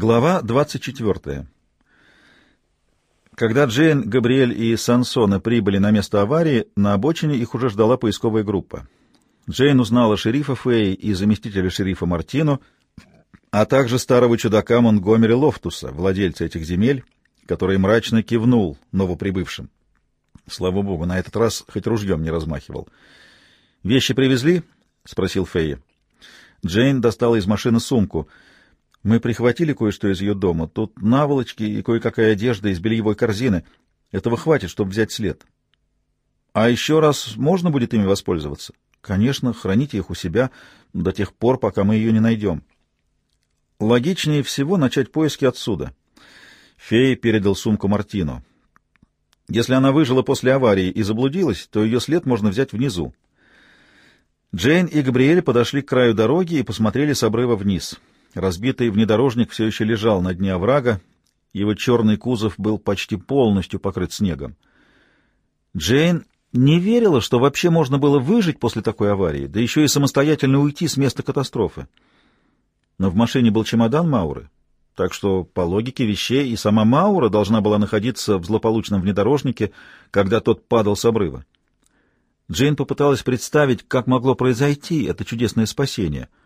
Глава 24. Когда Джейн, Габриэль и Сансона прибыли на место аварии, на обочине их уже ждала поисковая группа. Джейн узнала шерифа Фэй и заместителя шерифа Мартину, а также старого чудака Монгомери Лофтуса, владельца этих земель, который мрачно кивнул новоприбывшим. Слава богу, на этот раз хоть ружьем не размахивал. «Вещи привезли?» — спросил Фэй. Джейн достала из машины сумку — мы прихватили кое-что из ее дома. Тут наволочки и кое-какая одежда из бельевой корзины. Этого хватит, чтобы взять след. А еще раз можно будет ими воспользоваться? Конечно, храните их у себя до тех пор, пока мы ее не найдем. Логичнее всего начать поиски отсюда. Фея передал сумку Мартину. Если она выжила после аварии и заблудилась, то ее след можно взять внизу. Джейн и Габриэль подошли к краю дороги и посмотрели с обрыва вниз. Разбитый внедорожник все еще лежал на дне оврага, его черный кузов был почти полностью покрыт снегом. Джейн не верила, что вообще можно было выжить после такой аварии, да еще и самостоятельно уйти с места катастрофы. Но в машине был чемодан Мауры, так что, по логике вещей, и сама Маура должна была находиться в злополучном внедорожнике, когда тот падал с обрыва. Джейн попыталась представить, как могло произойти это чудесное спасение —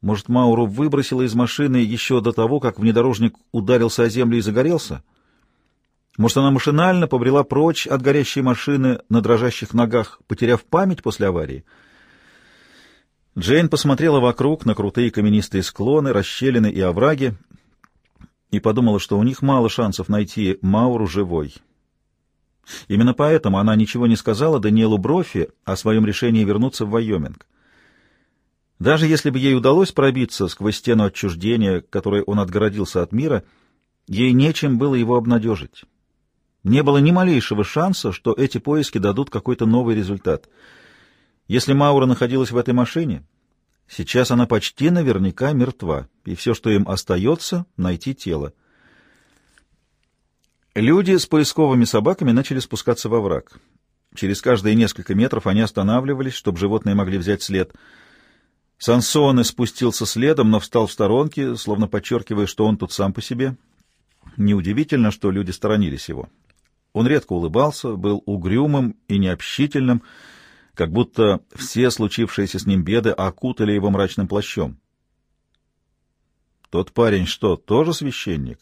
может, Мауру выбросила из машины еще до того, как внедорожник ударился о землю и загорелся? Может, она машинально побрела прочь от горящей машины на дрожащих ногах, потеряв память после аварии? Джейн посмотрела вокруг на крутые каменистые склоны, расщелины и овраги и подумала, что у них мало шансов найти Мауру живой. Именно поэтому она ничего не сказала Даниэлу Брофи о своем решении вернуться в Вайоминг. Даже если бы ей удалось пробиться сквозь стену отчуждения, которой он отгородился от мира, ей нечем было его обнадежить. Не было ни малейшего шанса, что эти поиски дадут какой-то новый результат. Если Маура находилась в этой машине, сейчас она почти наверняка мертва, и все, что им остается, — найти тело. Люди с поисковыми собаками начали спускаться во враг. Через каждые несколько метров они останавливались, чтобы животные могли взять след — Сансоне спустился следом, но встал в сторонке, словно подчеркивая, что он тут сам по себе. Неудивительно, что люди сторонились его. Он редко улыбался, был угрюмым и необщительным, как будто все случившиеся с ним беды окутали его мрачным плащом. «Тот парень что, тоже священник?»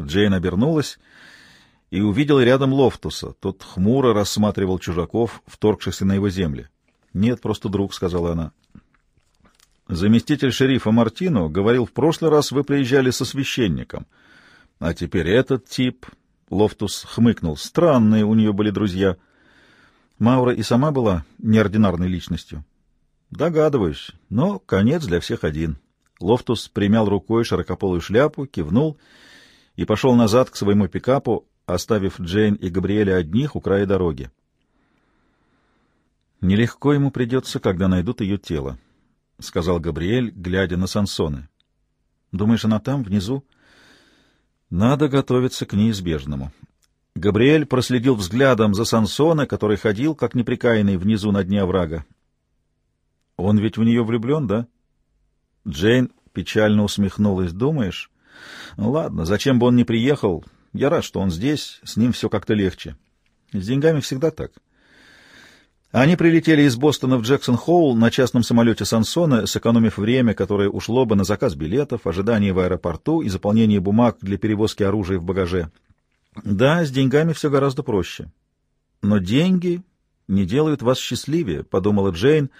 Джейн обернулась и увидела рядом Лофтуса. Тот хмуро рассматривал чужаков, вторгшихся на его земли. «Нет, просто друг», — сказала она. Заместитель шерифа Мартино говорил, в прошлый раз вы приезжали со священником. А теперь этот тип... Лофтус хмыкнул. Странные у нее были друзья. Маура и сама была неординарной личностью. Догадываюсь, но конец для всех один. Лофтус примял рукой широкополую шляпу, кивнул и пошел назад к своему пикапу, оставив Джейн и Габриэля одних у края дороги. Нелегко ему придется, когда найдут ее тело. — сказал Габриэль, глядя на Сансоны. — Думаешь, она там, внизу? — Надо готовиться к неизбежному. Габриэль проследил взглядом за Сансона, который ходил, как неприкаянный, внизу на дне оврага. — Он ведь в нее влюблен, да? Джейн печально усмехнулась. — Думаешь? — Ладно, зачем бы он не приехал? Я рад, что он здесь, с ним все как-то легче. С деньгами всегда так. — они прилетели из Бостона в Джексон-Хоул на частном самолете Сансона, сэкономив время, которое ушло бы на заказ билетов, ожидание в аэропорту и заполнение бумаг для перевозки оружия в багаже. Да, с деньгами все гораздо проще. Но деньги не делают вас счастливее, — подумала Джейн,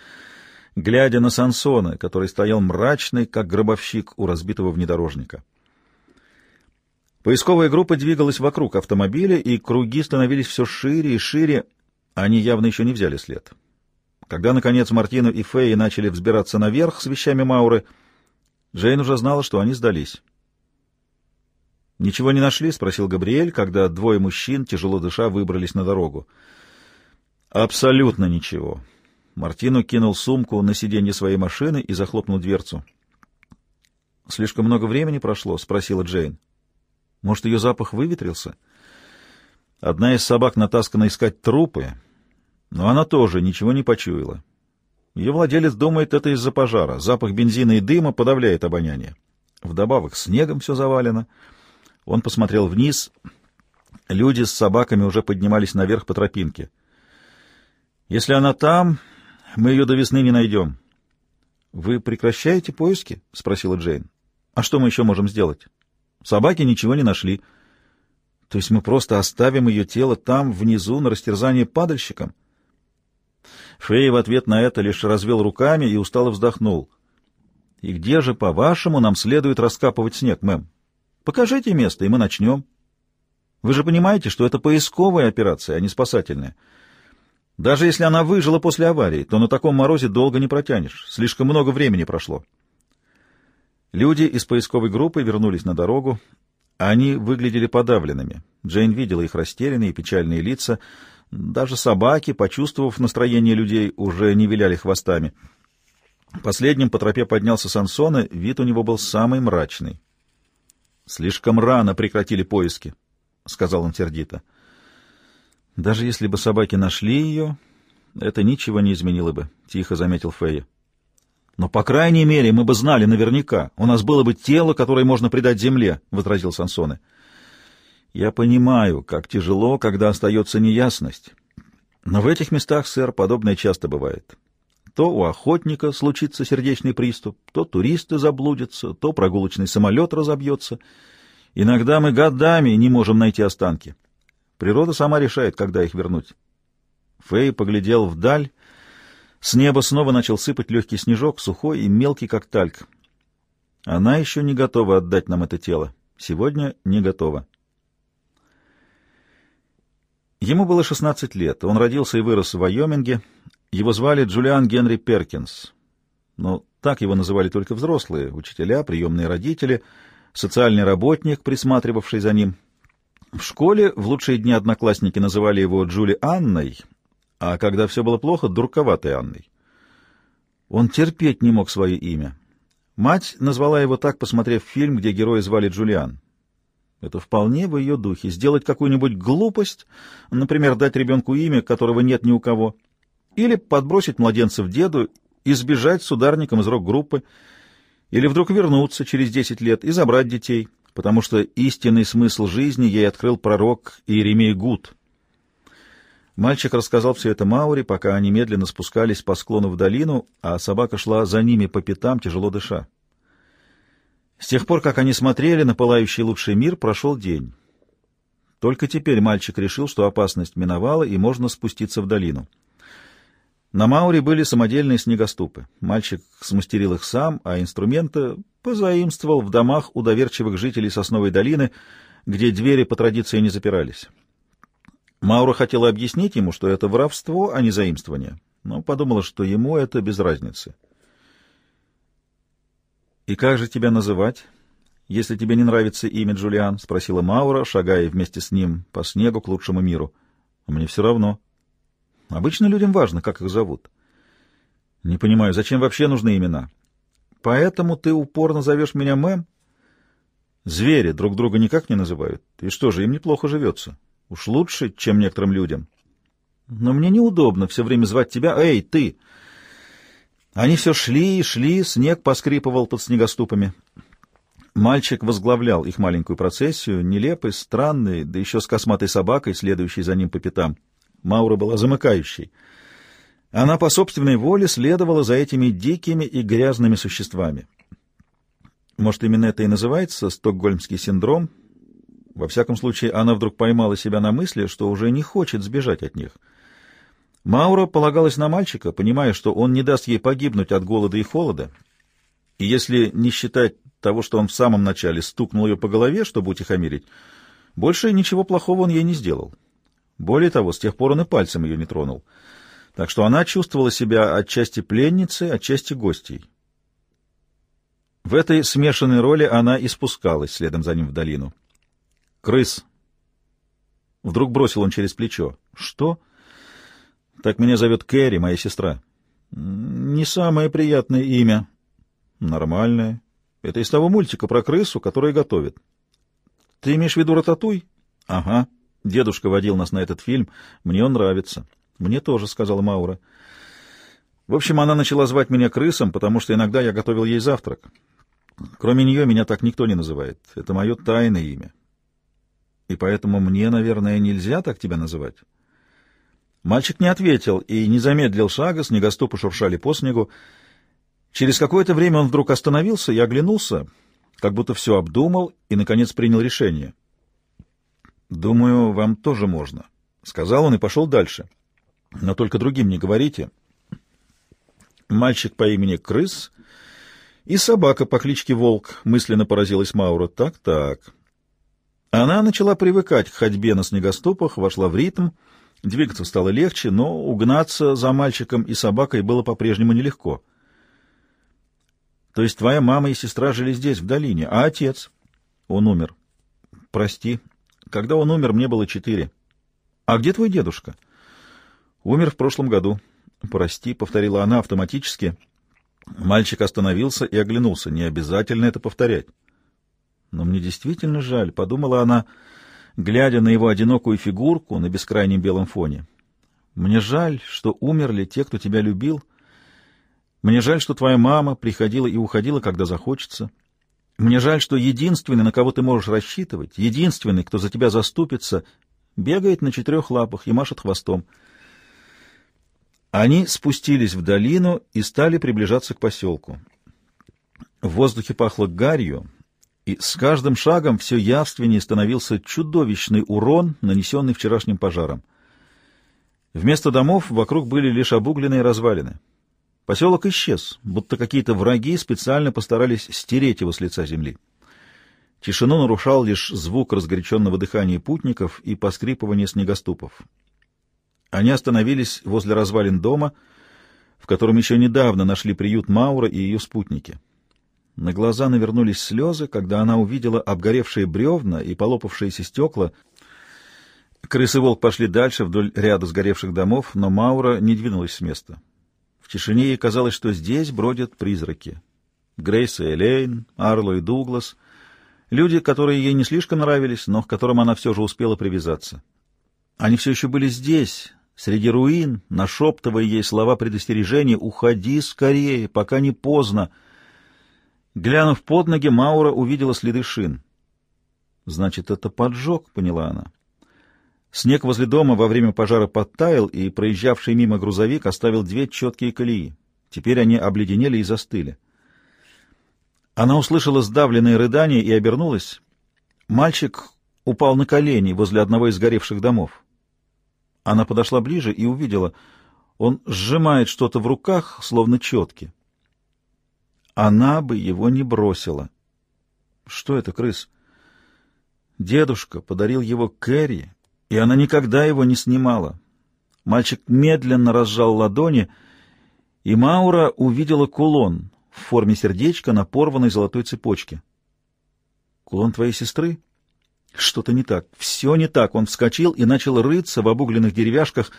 глядя на Сансона, который стоял мрачный, как гробовщик у разбитого внедорожника. Поисковая группа двигалась вокруг автомобиля, и круги становились все шире и шире, они явно еще не взяли след. Когда, наконец, Мартину и Фэй начали взбираться наверх с вещами Мауры, Джейн уже знала, что они сдались. «Ничего не нашли?» — спросил Габриэль, когда двое мужчин, тяжело дыша, выбрались на дорогу. «Абсолютно ничего». Мартину кинул сумку на сиденье своей машины и захлопнул дверцу. «Слишком много времени прошло?» — спросила Джейн. «Может, ее запах выветрился?» Одна из собак натаскана искать трупы, но она тоже ничего не почуяла. Ее владелец думает, это из-за пожара. Запах бензина и дыма подавляет обоняние. Вдобавок снегом все завалено. Он посмотрел вниз. Люди с собаками уже поднимались наверх по тропинке. «Если она там, мы ее до весны не найдем». «Вы прекращаете поиски?» — спросила Джейн. «А что мы еще можем сделать?» «Собаки ничего не нашли». «То есть мы просто оставим ее тело там, внизу, на растерзание падальщикам?» Фрей в ответ на это лишь развел руками и устало вздохнул. «И где же, по-вашему, нам следует раскапывать снег, мэм? Покажите место, и мы начнем. Вы же понимаете, что это поисковая операция, а не спасательная. Даже если она выжила после аварии, то на таком морозе долго не протянешь. Слишком много времени прошло». Люди из поисковой группы вернулись на дорогу. Они выглядели подавленными. Джейн видела их растерянные и печальные лица, даже собаки, почувствовав настроение людей, уже не виляли хвостами. Последним по тропе поднялся Сансона, вид у него был самый мрачный. «Слишком рано прекратили поиски», — сказал он сердито. «Даже если бы собаки нашли ее, это ничего не изменило бы», — тихо заметил Фея. «Но, по крайней мере, мы бы знали наверняка. У нас было бы тело, которое можно предать земле», — возразил Сансоне. Я понимаю, как тяжело, когда остается неясность. Но в этих местах, сэр, подобное часто бывает. То у охотника случится сердечный приступ, то туристы заблудятся, то прогулочный самолет разобьется. Иногда мы годами не можем найти останки. Природа сама решает, когда их вернуть. Фэй поглядел вдаль. С неба снова начал сыпать легкий снежок, сухой и мелкий, как тальк. Она еще не готова отдать нам это тело. Сегодня не готова. Ему было 16 лет. Он родился и вырос в Вайоминге. Его звали Джулиан Генри Перкинс. Но так его называли только взрослые, учителя, приемные родители, социальный работник, присматривавший за ним. В школе в лучшие дни одноклассники называли его Джули Анной, а когда все было плохо — Дурковатой Анной. Он терпеть не мог свое имя. Мать назвала его так, посмотрев фильм, где героя звали Джулиан. Это вполне в ее духе. Сделать какую-нибудь глупость, например, дать ребенку имя, которого нет ни у кого, или подбросить младенцев деду и сбежать с ударником из рок-группы, или вдруг вернуться через десять лет и забрать детей, потому что истинный смысл жизни ей открыл пророк Иеремей Гуд. Мальчик рассказал все это Маури, пока они медленно спускались по склону в долину, а собака шла за ними по пятам, тяжело дыша. С тех пор, как они смотрели на пылающий лучший мир, прошел день. Только теперь мальчик решил, что опасность миновала, и можно спуститься в долину. На Мауре были самодельные снегоступы. Мальчик смастерил их сам, а инструменты позаимствовал в домах у доверчивых жителей Сосновой долины, где двери по традиции не запирались. Маура хотела объяснить ему, что это воровство, а не заимствование, но подумала, что ему это без разницы. «И как же тебя называть, если тебе не нравится имя Джулиан?» — спросила Маура, шагая вместе с ним по снегу к лучшему миру. «Мне все равно. Обычно людям важно, как их зовут. Не понимаю, зачем вообще нужны имена? Поэтому ты упорно зовешь меня мэм? Звери друг друга никак не называют. И что же, им неплохо живется. Уж лучше, чем некоторым людям. Но мне неудобно все время звать тебя «Эй, ты!» Они все шли и шли, снег поскрипывал под снегоступами. Мальчик возглавлял их маленькую процессию, нелепый, странный, да еще с косматой собакой, следующей за ним по пятам. Маура была замыкающей. Она по собственной воле следовала за этими дикими и грязными существами. Может, именно это и называется стокгольмский синдром? Во всяком случае, она вдруг поймала себя на мысли, что уже не хочет сбежать от них — Маура полагалась на мальчика, понимая, что он не даст ей погибнуть от голода и холода, и если не считать того, что он в самом начале стукнул ее по голове, чтобы утихомирить, больше ничего плохого он ей не сделал. Более того, с тех пор он и пальцем ее не тронул. Так что она чувствовала себя отчасти пленницей, отчасти гостьей. В этой смешанной роли она и спускалась следом за ним в долину. «Крыс!» Вдруг бросил он через плечо. «Что?» Так меня зовет Кэрри, моя сестра. Не самое приятное имя. Нормальное. Это из того мультика про крысу, которая готовит. Ты имеешь в виду рататуй? Ага. Дедушка водил нас на этот фильм. Мне он нравится. Мне тоже, сказала Маура. В общем, она начала звать меня крысом, потому что иногда я готовил ей завтрак. Кроме нее меня так никто не называет. Это мое тайное имя. И поэтому мне, наверное, нельзя так тебя называть. Мальчик не ответил и не замедлил шага, снегоступы шуршали по снегу. Через какое-то время он вдруг остановился и оглянулся, как будто все обдумал и, наконец, принял решение. «Думаю, вам тоже можно», — сказал он и пошел дальше. «Но только другим не говорите». Мальчик по имени Крыс и собака по кличке Волк, мысленно поразилась Маура. Так-так. Она начала привыкать к ходьбе на снегоступах, вошла в ритм, двигаться стало легче, но угнаться за мальчиком и собакой было по-прежнему нелегко. То есть твоя мама и сестра жили здесь, в долине, а отец? Он умер. Прости. Когда он умер, мне было четыре. А где твой дедушка? Умер в прошлом году. Прости, повторила она автоматически. Мальчик остановился и оглянулся. Не обязательно это повторять. Но мне действительно жаль, подумала она, глядя на его одинокую фигурку на бескрайнем белом фоне. Мне жаль, что умерли те, кто тебя любил. Мне жаль, что твоя мама приходила и уходила, когда захочется. Мне жаль, что единственный, на кого ты можешь рассчитывать, единственный, кто за тебя заступится, бегает на четырех лапах и машет хвостом. Они спустились в долину и стали приближаться к поселку. В воздухе пахло гарью, и с каждым шагом все явственнее становился чудовищный урон, нанесенный вчерашним пожаром. Вместо домов вокруг были лишь обугленные развалины. Поселок исчез, будто какие-то враги специально постарались стереть его с лица земли. Тишину нарушал лишь звук разгоряченного дыхания путников и поскрипывание снегоступов. Они остановились возле развалин дома, в котором еще недавно нашли приют Маура и ее спутники. На глаза навернулись слезы, когда она увидела обгоревшие бревна и полопавшиеся стекла. Крыс и волк пошли дальше вдоль ряда сгоревших домов, но Маура не двинулась с места. В тишине ей казалось, что здесь бродят призраки. Грейс и Элейн, Арло и Дуглас — люди, которые ей не слишком нравились, но к которым она все же успела привязаться. Они все еще были здесь, среди руин, нашептывая ей слова предостережения «Уходи скорее, пока не поздно». Глянув под ноги, Маура увидела следы шин. «Значит, это поджог», — поняла она. Снег возле дома во время пожара подтаял, и проезжавший мимо грузовик оставил две четкие колеи. Теперь они обледенели и застыли. Она услышала сдавленные рыдания и обернулась. Мальчик упал на колени возле одного из горевших домов. Она подошла ближе и увидела, он сжимает что-то в руках, словно четки. Она бы его не бросила. Что это, крыс? Дедушка подарил его Кэрри, и она никогда его не снимала. Мальчик медленно разжал ладони, и Маура увидела кулон в форме сердечка на порванной золотой цепочке. «Кулон твоей сестры?» Что-то не так. Все не так. Он вскочил и начал рыться в обугленных деревяшках.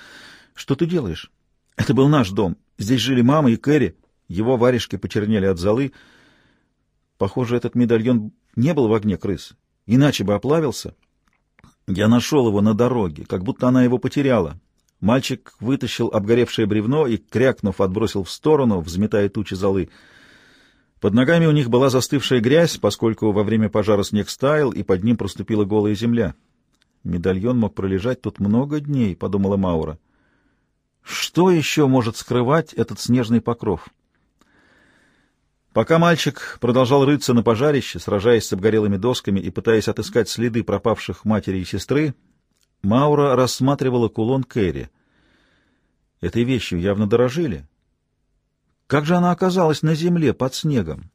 Что ты делаешь? Это был наш дом. Здесь жили мама и Кэрри. Его варежки почернели от золы. Похоже, этот медальон не был в огне крыс. Иначе бы оплавился. Я нашел его на дороге, как будто она его потеряла. Мальчик вытащил обгоревшее бревно и, крякнув, отбросил в сторону, взметая тучи золы. Под ногами у них была застывшая грязь, поскольку во время пожара снег стаял, и под ним проступила голая земля. Медальон мог пролежать тут много дней, — подумала Маура. Что еще может скрывать этот снежный покров? Пока мальчик продолжал рыться на пожарище, сражаясь с обгорелыми досками и пытаясь отыскать следы пропавших матери и сестры, Маура рассматривала кулон Кэрри. Этой вещью явно дорожили. Как же она оказалась на земле под снегом?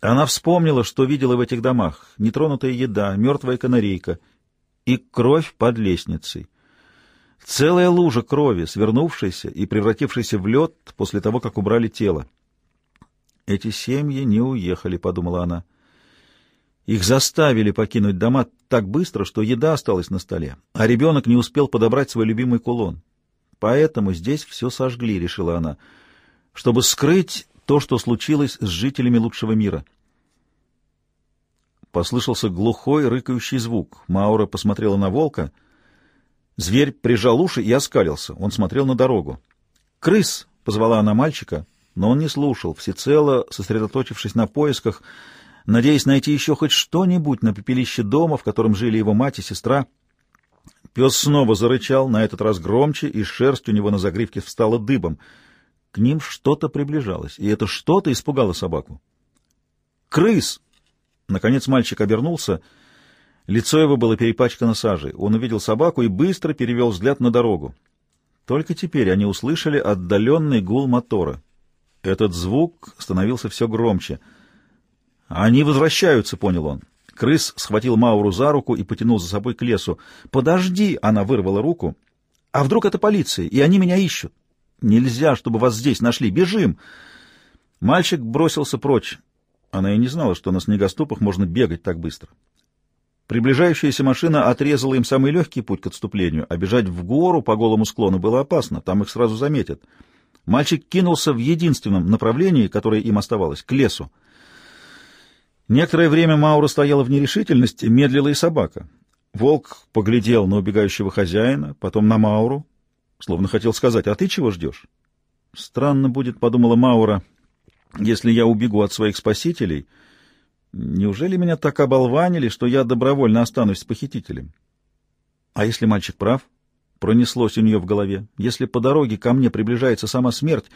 Она вспомнила, что видела в этих домах. Нетронутая еда, мертвая канарейка и кровь под лестницей. Целая лужа крови, свернувшаяся и превратившаяся в лед после того, как убрали тело. «Эти семьи не уехали», — подумала она. Их заставили покинуть дома так быстро, что еда осталась на столе, а ребенок не успел подобрать свой любимый кулон. Поэтому здесь все сожгли, — решила она, — чтобы скрыть то, что случилось с жителями лучшего мира. Послышался глухой, рыкающий звук. Маура посмотрела на волка. Зверь прижал уши и оскалился. Он смотрел на дорогу. «Крыс!» — позвала она мальчика. Но он не слушал, всецело сосредоточившись на поисках, надеясь найти еще хоть что-нибудь на пепелище дома, в котором жили его мать и сестра. Пес снова зарычал, на этот раз громче, и шерсть у него на загривке встала дыбом. К ним что-то приближалось, и это что-то испугало собаку. «Крыс!» Наконец мальчик обернулся. Лицо его было перепачкано сажей. Он увидел собаку и быстро перевел взгляд на дорогу. Только теперь они услышали отдаленный гул мотора. Этот звук становился все громче. «Они возвращаются», — понял он. Крыс схватил Мауру за руку и потянул за собой к лесу. «Подожди!» — она вырвала руку. «А вдруг это полиция, и они меня ищут? Нельзя, чтобы вас здесь нашли. Бежим!» Мальчик бросился прочь. Она и не знала, что на снегоступах можно бегать так быстро. Приближающаяся машина отрезала им самый легкий путь к отступлению, а бежать в гору по голому склону было опасно, там их сразу заметят. Мальчик кинулся в единственном направлении, которое им оставалось, к лесу. Некоторое время Маура стояла в нерешительности, медлила и собака. Волк поглядел на убегающего хозяина, потом на Мауру, словно хотел сказать, «А ты чего ждешь?» «Странно будет», — подумала Маура, — «если я убегу от своих спасителей, неужели меня так оболванили, что я добровольно останусь с похитителем?» «А если мальчик прав?» — пронеслось у нее в голове. «Если по дороге ко мне приближается сама смерть...»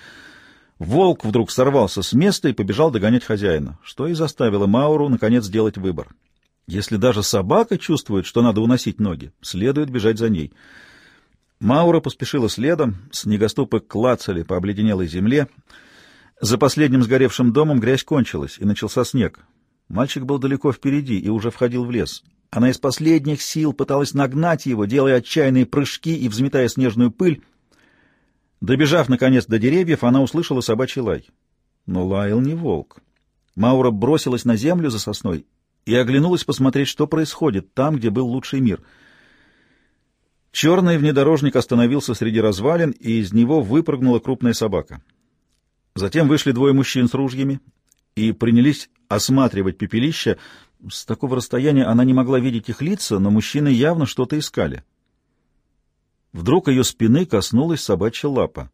Волк вдруг сорвался с места и побежал догонять хозяина, что и заставило Мауру, наконец, сделать выбор. Если даже собака чувствует, что надо уносить ноги, следует бежать за ней. Маура поспешила следом, снегоступы клацали по обледенелой земле. За последним сгоревшим домом грязь кончилась, и начался снег. Мальчик был далеко впереди и уже входил в лес. Она из последних сил пыталась нагнать его, делая отчаянные прыжки и взметая снежную пыль, Добежав, наконец, до деревьев, она услышала собачий лай. Но лаял не волк. Маура бросилась на землю за сосной и оглянулась посмотреть, что происходит там, где был лучший мир. Черный внедорожник остановился среди развалин, и из него выпрыгнула крупная собака. Затем вышли двое мужчин с ружьями и принялись осматривать пепелище. С такого расстояния она не могла видеть их лица, но мужчины явно что-то искали. Вдруг ее спины коснулась собачья лапа.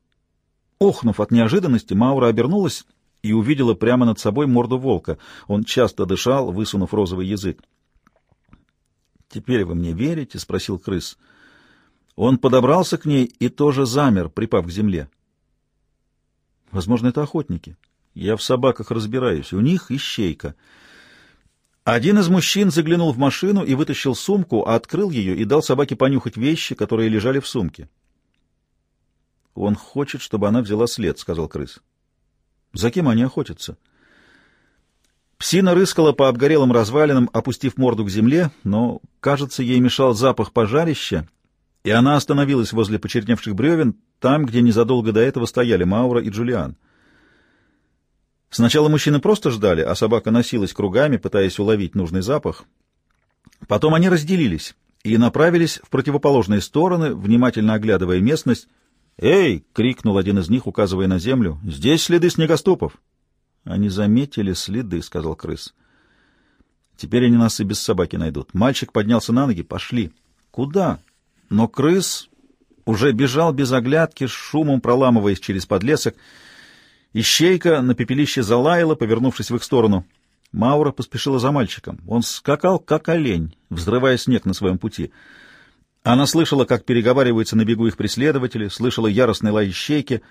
Охнув от неожиданности, Маура обернулась и увидела прямо над собой морду волка. Он часто дышал, высунув розовый язык. «Теперь вы мне верите?» — спросил крыс. Он подобрался к ней и тоже замер, припав к земле. «Возможно, это охотники. Я в собаках разбираюсь. У них ищейка». Один из мужчин заглянул в машину и вытащил сумку, открыл ее и дал собаке понюхать вещи, которые лежали в сумке. «Он хочет, чтобы она взяла след», — сказал крыс. «За кем они охотятся?» Псина рыскала по обгорелым развалинам, опустив морду к земле, но, кажется, ей мешал запах пожарища, и она остановилась возле почерневших бревен, там, где незадолго до этого стояли Маура и Джулиан. Сначала мужчины просто ждали, а собака носилась кругами, пытаясь уловить нужный запах. Потом они разделились и направились в противоположные стороны, внимательно оглядывая местность. «Эй!» — крикнул один из них, указывая на землю. «Здесь следы снегоступов!» «Они заметили следы», — сказал крыс. «Теперь они нас и без собаки найдут». Мальчик поднялся на ноги. «Пошли». «Куда?» Но крыс уже бежал без оглядки, шумом проламываясь через подлесок, — Ищейка на пепелище залаяла, повернувшись в их сторону. Маура поспешила за мальчиком. Он скакал, как олень, взрывая снег на своем пути. Она слышала, как переговариваются на бегу их преследователи, слышала яростный лай ищейки,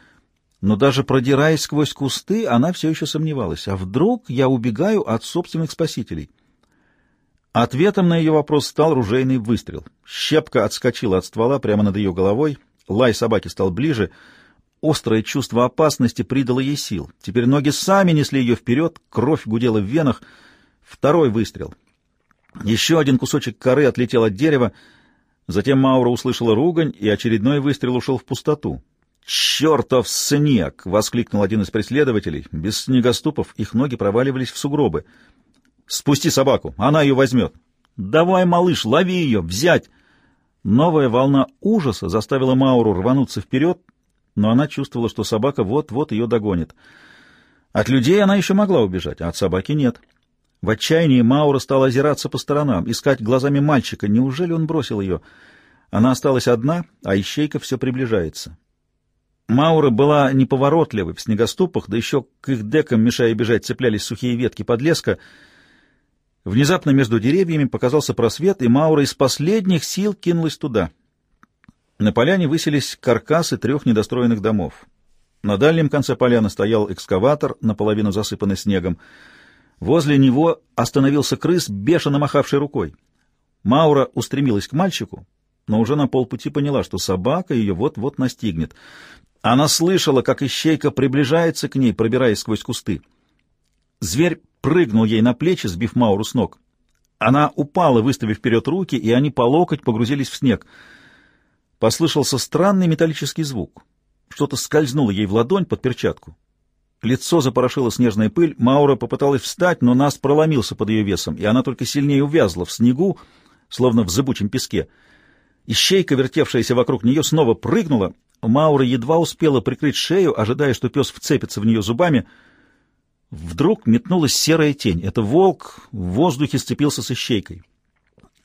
но даже продираясь сквозь кусты, она все еще сомневалась. А вдруг я убегаю от собственных спасителей? Ответом на ее вопрос стал ружейный выстрел. Щепка отскочила от ствола прямо над ее головой, лай собаки стал ближе — Острое чувство опасности придало ей сил. Теперь ноги сами несли ее вперед, кровь гудела в венах. Второй выстрел. Еще один кусочек коры отлетел от дерева. Затем Маура услышала ругань, и очередной выстрел ушел в пустоту. «Чертов снег!» — воскликнул один из преследователей. Без снегоступов их ноги проваливались в сугробы. «Спусти собаку, она ее возьмет!» «Давай, малыш, лови ее! Взять!» Новая волна ужаса заставила Мауру рвануться вперед, но она чувствовала, что собака вот-вот ее догонит. От людей она еще могла убежать, а от собаки нет. В отчаянии Маура стала озираться по сторонам, искать глазами мальчика. Неужели он бросил ее? Она осталась одна, а ищейка все приближается. Маура была неповоротливой в снегоступах, да еще к их декам, мешая бежать, цеплялись сухие ветки подлеска. Внезапно между деревьями показался просвет, и Маура из последних сил кинулась туда. На поляне высились каркасы трех недостроенных домов. На дальнем конце поляны стоял экскаватор, наполовину засыпанный снегом. Возле него остановился крыс, бешено махавший рукой. Маура устремилась к мальчику, но уже на полпути поняла, что собака ее вот-вот настигнет. Она слышала, как ищейка приближается к ней, пробираясь сквозь кусты. Зверь прыгнул ей на плечи, сбив Мауру с ног. Она упала, выставив вперед руки, и они по локоть погрузились в снег. Послышался странный металлический звук. Что-то скользнуло ей в ладонь под перчатку. Лицо запорошило снежная пыль, Маура попыталась встать, но Наст проломился под ее весом, и она только сильнее увязла в снегу, словно в зыбучем песке. Ищейка, вертевшаяся вокруг нее, снова прыгнула. Маура едва успела прикрыть шею, ожидая, что пес вцепится в нее зубами. Вдруг метнулась серая тень. Это волк в воздухе сцепился с ищейкой.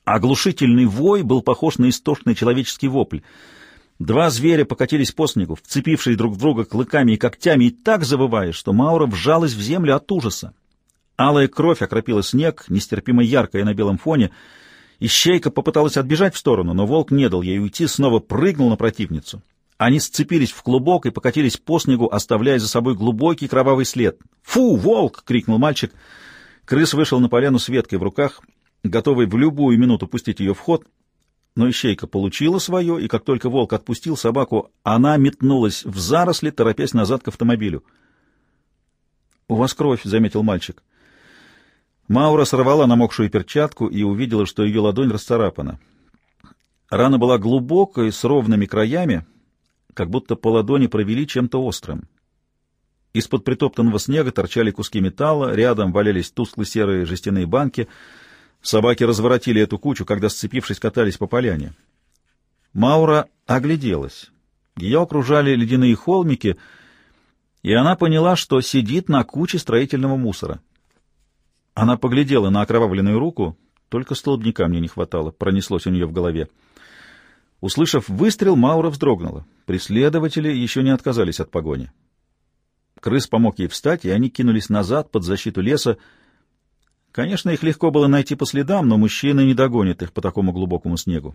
Оглушительный вой был похож на истошный человеческий вопль. Два зверя покатились по снегу, вцепившие друг в друга клыками и когтями, и так завывая, что Маура вжалась в землю от ужаса. Алая кровь окропила снег, нестерпимо яркая на белом фоне — Ищейка попыталась отбежать в сторону, но волк не дал ей уйти, снова прыгнул на противницу. Они сцепились в клубок и покатились по снегу, оставляя за собой глубокий кровавый след. «Фу, волк!» — крикнул мальчик. Крыс вышел на поляну с веткой в руках, готовый в любую минуту пустить ее в ход. Но ищейка получила свое, и как только волк отпустил собаку, она метнулась в заросли, торопясь назад к автомобилю. «У вас кровь», — заметил мальчик. Маура сорвала намокшую перчатку и увидела, что ее ладонь расцарапана. Рана была глубокой, с ровными краями, как будто по ладони провели чем-то острым. Из-под притоптанного снега торчали куски металла, рядом валялись тускло-серые жестяные банки. Собаки разворотили эту кучу, когда, сцепившись, катались по поляне. Маура огляделась. Ее окружали ледяные холмики, и она поняла, что сидит на куче строительного мусора. Она поглядела на окровавленную руку, только столбняка мне не хватало, пронеслось у нее в голове. Услышав выстрел, Маура вздрогнула. Преследователи еще не отказались от погони. Крыс помог ей встать, и они кинулись назад под защиту леса. Конечно, их легко было найти по следам, но мужчины не догонят их по такому глубокому снегу.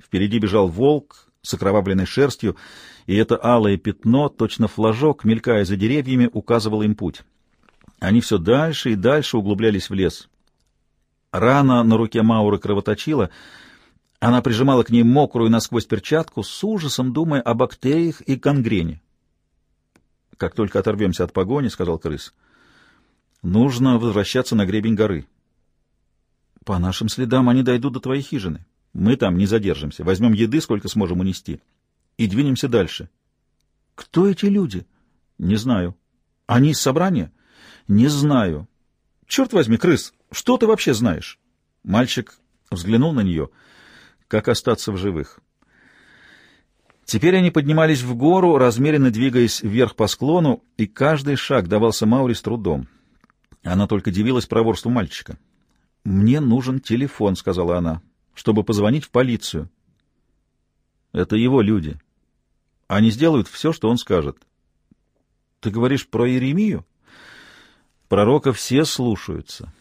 Впереди бежал волк с окровавленной шерстью, и это алое пятно, точно флажок, мелькая за деревьями, указывало им путь. Они все дальше и дальше углублялись в лес. Рана на руке Мауры кровоточила. Она прижимала к ней мокрую насквозь перчатку, с ужасом думая о бактериях и гангрене. «Как только оторвемся от погони, — сказал крыс, — нужно возвращаться на гребень горы. По нашим следам они дойдут до твоей хижины. Мы там не задержимся, возьмем еды, сколько сможем унести, и двинемся дальше». «Кто эти люди?» «Не знаю. Они из собрания?» «Не знаю». «Черт возьми, крыс, что ты вообще знаешь?» Мальчик взглянул на нее. «Как остаться в живых?» Теперь они поднимались в гору, размеренно двигаясь вверх по склону, и каждый шаг давался Маури с трудом. Она только дивилась проворству мальчика. «Мне нужен телефон», — сказала она, — «чтобы позвонить в полицию». «Это его люди. Они сделают все, что он скажет». «Ты говоришь про Иеремию?» Пророка все слушаются.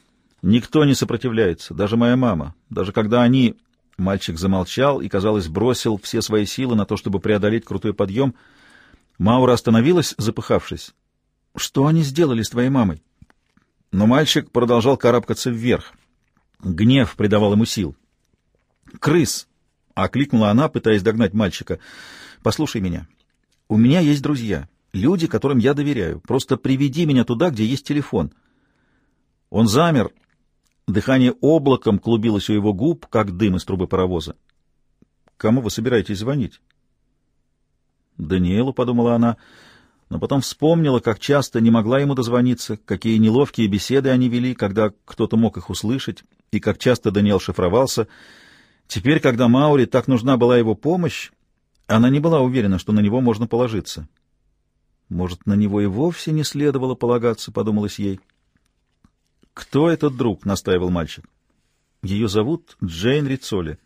Никто не сопротивляется, даже моя мама. Даже когда они... Мальчик замолчал и, казалось, бросил все свои силы на то, чтобы преодолеть крутой подъем. Маура остановилась, запыхавшись. «Что они сделали с твоей мамой?» Но мальчик продолжал карабкаться вверх. Гнев придавал ему сил. «Крыс!» — окликнула она, пытаясь догнать мальчика. «Послушай меня. У меня есть друзья. Люди, которым я доверяю. Просто приведи меня туда, где есть телефон. Он замер. Дыхание облаком клубилось у его губ, как дым из трубы паровоза. Кому вы собираетесь звонить? Даниэлу, — подумала она, но потом вспомнила, как часто не могла ему дозвониться, какие неловкие беседы они вели, когда кто-то мог их услышать, и как часто Даниэл шифровался. Теперь, когда Маури так нужна была его помощь, она не была уверена, что на него можно положиться. Может, на него и вовсе не следовало полагаться, — подумалось ей. — Кто этот друг? — настаивал мальчик. — Ее зовут Джейн Рицоли.